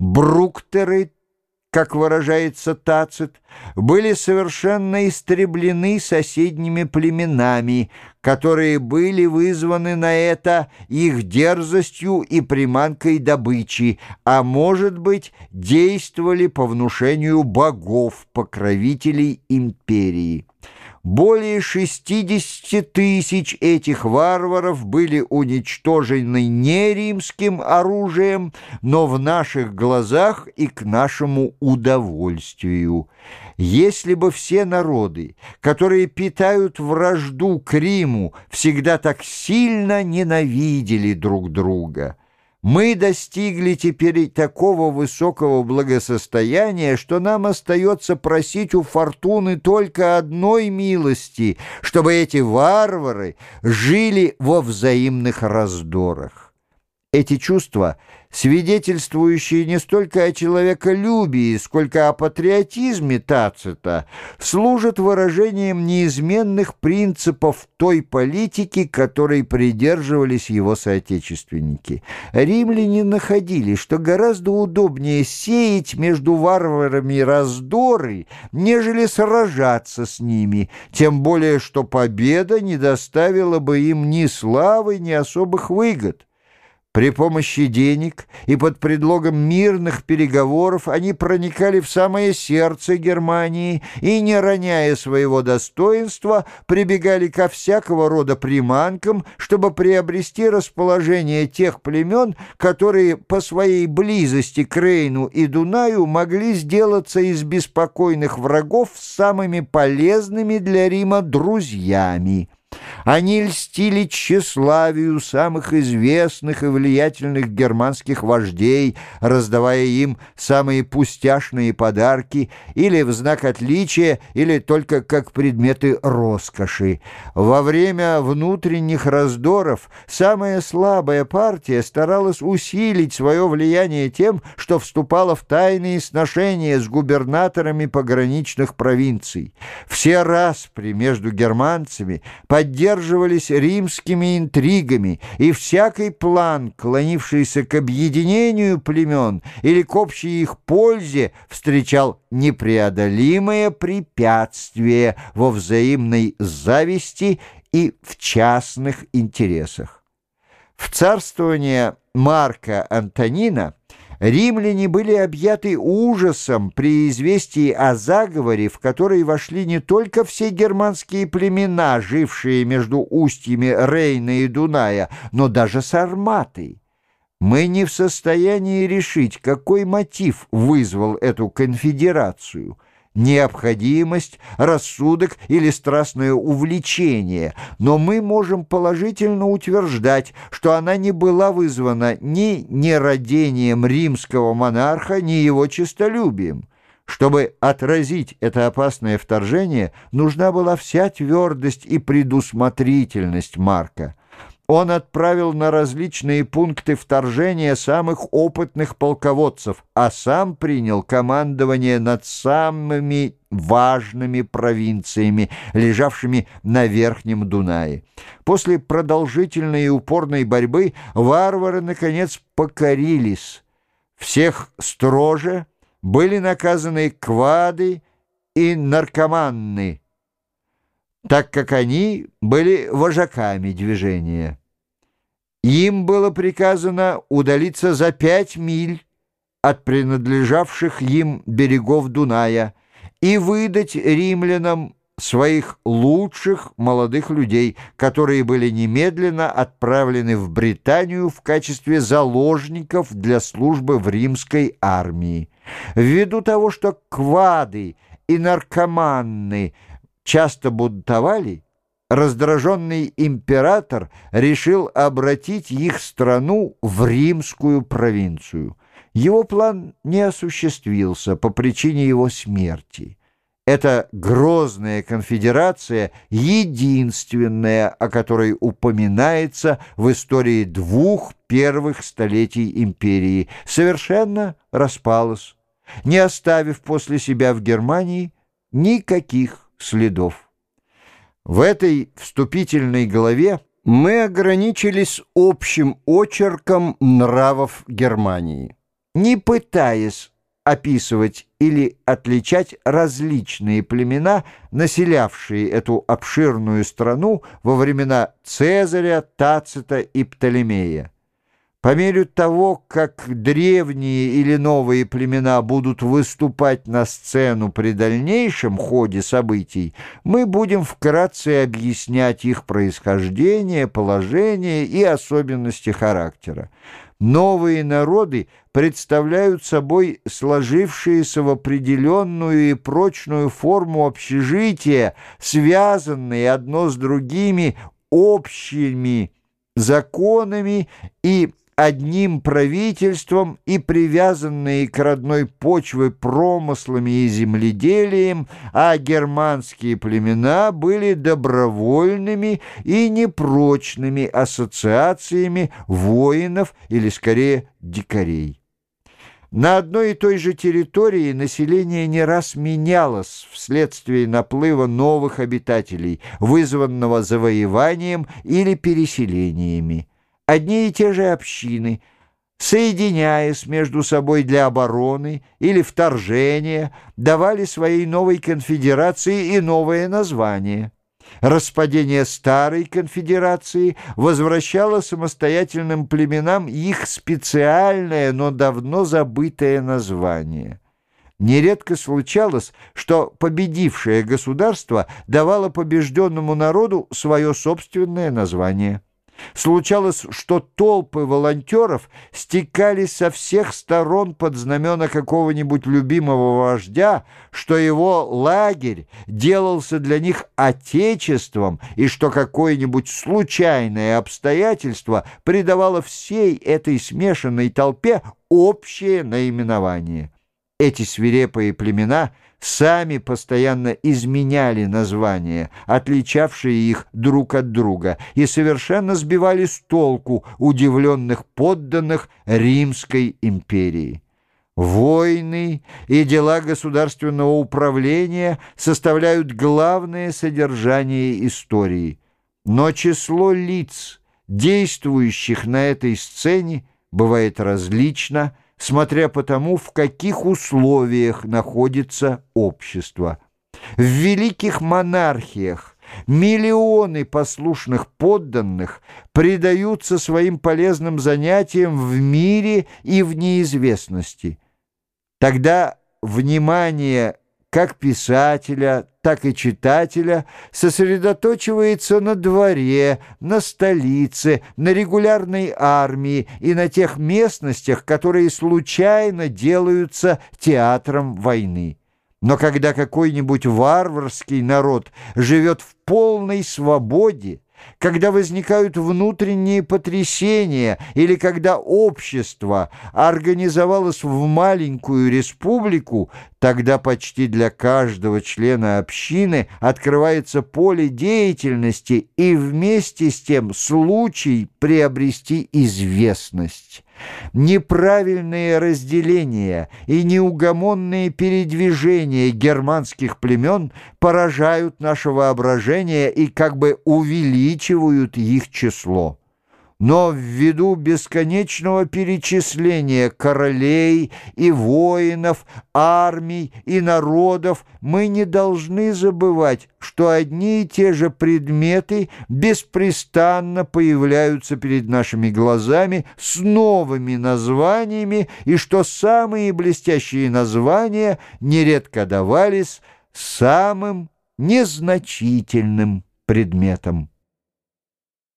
Бруктеры, как выражается Тацит, были совершенно истреблены соседними племенами, которые были вызваны на это их дерзостью и приманкой добычи, а, может быть, действовали по внушению богов, покровителей империи. Более 60 тысяч этих варваров были уничтожены не римским оружием, но в наших глазах и к нашему удовольствию. Если бы все народы, которые питают вражду к Риму, всегда так сильно ненавидели друг друга – мы достигли теперь такого высокого благосостояния, что нам остается просить у фортуны только одной милости, чтобы эти варвары жили во взаимных раздорах. Эти чувства, свидетельствующие не столько о человеколюбии, сколько о патриотизме Тацита, служат выражением неизменных принципов той политики, которой придерживались его соотечественники. Римляне находили, что гораздо удобнее сеять между варварами раздоры, нежели сражаться с ними, тем более что победа не доставила бы им ни славы, ни особых выгод. При помощи денег и под предлогом мирных переговоров они проникали в самое сердце Германии и, не роняя своего достоинства, прибегали ко всякого рода приманкам, чтобы приобрести расположение тех племен, которые по своей близости к Рейну и Дунаю могли сделаться из беспокойных врагов самыми полезными для Рима друзьями. Они льстили тщеславию самых известных и влиятельных германских вождей, раздавая им самые пустяшные подарки или в знак отличия, или только как предметы роскоши. Во время внутренних раздоров самая слабая партия старалась усилить свое влияние тем, что вступала в тайные сношения с губернаторами пограничных провинций. Все распри между германцами поддерживали поддерживались римскими интригами, и всякий план, клонившийся к объединению племен или к общей их пользе, встречал непреодолимое препятствие во взаимной зависти и в частных интересах. В царствование Марка Антонина Римляне были объяты ужасом при известии о заговоре, в который вошли не только все германские племена, жившие между устьями Рейна и Дуная, но даже сарматы. Мы не в состоянии решить, какой мотив вызвал эту конфедерацию – необходимость, рассудок или страстное увлечение, но мы можем положительно утверждать, что она не была вызвана ни нерадением римского монарха, ни его честолюбием. Чтобы отразить это опасное вторжение, нужна была вся твердость и предусмотрительность Марка он отправил на различные пункты вторжения самых опытных полководцев, а сам принял командование над самыми важными провинциями, лежавшими на Верхнем Дунае. После продолжительной и упорной борьбы варвары, наконец, покорились. Всех строже были наказаны квады и наркоманны, так как они были вожаками движения. Им было приказано удалиться за пять миль от принадлежавших им берегов Дуная и выдать римлянам своих лучших молодых людей, которые были немедленно отправлены в Британию в качестве заложников для службы в римской армии. Ввиду того, что квады и наркоманны часто бунтовали, раздраженный император решил обратить их страну в римскую провинцию. Его план не осуществился по причине его смерти. Эта грозная конфедерация, единственная, о которой упоминается в истории двух первых столетий империи, совершенно распалась, не оставив после себя в Германии никаких следов. В этой вступительной главе мы ограничились общим очерком нравов Германии. не пытаясь описывать или отличать различные племена, населявшие эту обширную страну во времена Цезаря, Тацита и Птолемея. По мере того, как древние или новые племена будут выступать на сцену при дальнейшем ходе событий, мы будем вкратце объяснять их происхождение, положение и особенности характера. Новые народы представляют собой сложившиеся в определенную и прочную форму общежития, связанные одно с другими общими законами и одним правительством и привязанные к родной почве промыслами и земледелием, а германские племена были добровольными и непрочными ассоциациями воинов или, скорее, дикарей. На одной и той же территории население не раз менялось вследствие наплыва новых обитателей, вызванного завоеванием или переселениями одни и те же общины, соединяясь между собой для обороны или вторжения, давали своей новой конфедерации и новое название. Распадение старой конфедерации возвращало самостоятельным племенам их специальное, но давно забытое название. Нередко случалось, что победившее государство давало побежденному народу свое собственное название. Случалось, что толпы волонтеров стекались со всех сторон под знамена какого-нибудь любимого вождя, что его лагерь делался для них отечеством и что какое-нибудь случайное обстоятельство придавало всей этой смешанной толпе общее наименование. Эти свирепые племена – сами постоянно изменяли названия, отличавшие их друг от друга, и совершенно сбивали с толку удивленных подданных Римской империи. Войны и дела государственного управления составляют главное содержание истории, но число лиц, действующих на этой сцене, бывает различно – смотря по тому, в каких условиях находится общество. В великих монархиях миллионы послушных подданных предаются своим полезным занятиям в мире и в неизвестности. Тогда внимание как писателя, так и читателя сосредоточивается на дворе, на столице, на регулярной армии и на тех местностях, которые случайно делаются театром войны. Но когда какой-нибудь варварский народ живет в полной свободе, когда возникают внутренние потрясения или когда общество организовалось в маленькую республику, тогда почти для каждого члена общины открывается поле деятельности и вместе с тем случай приобрести известность. Неправильные разделения и неугомонные передвижения германских племен поражают наше воображение и как бы увеличивают их число. Но ввиду бесконечного перечисления королей и воинов, армий и народов мы не должны забывать, что одни и те же предметы беспрестанно появляются перед нашими глазами с новыми названиями и что самые блестящие названия нередко давались самым незначительным предметом.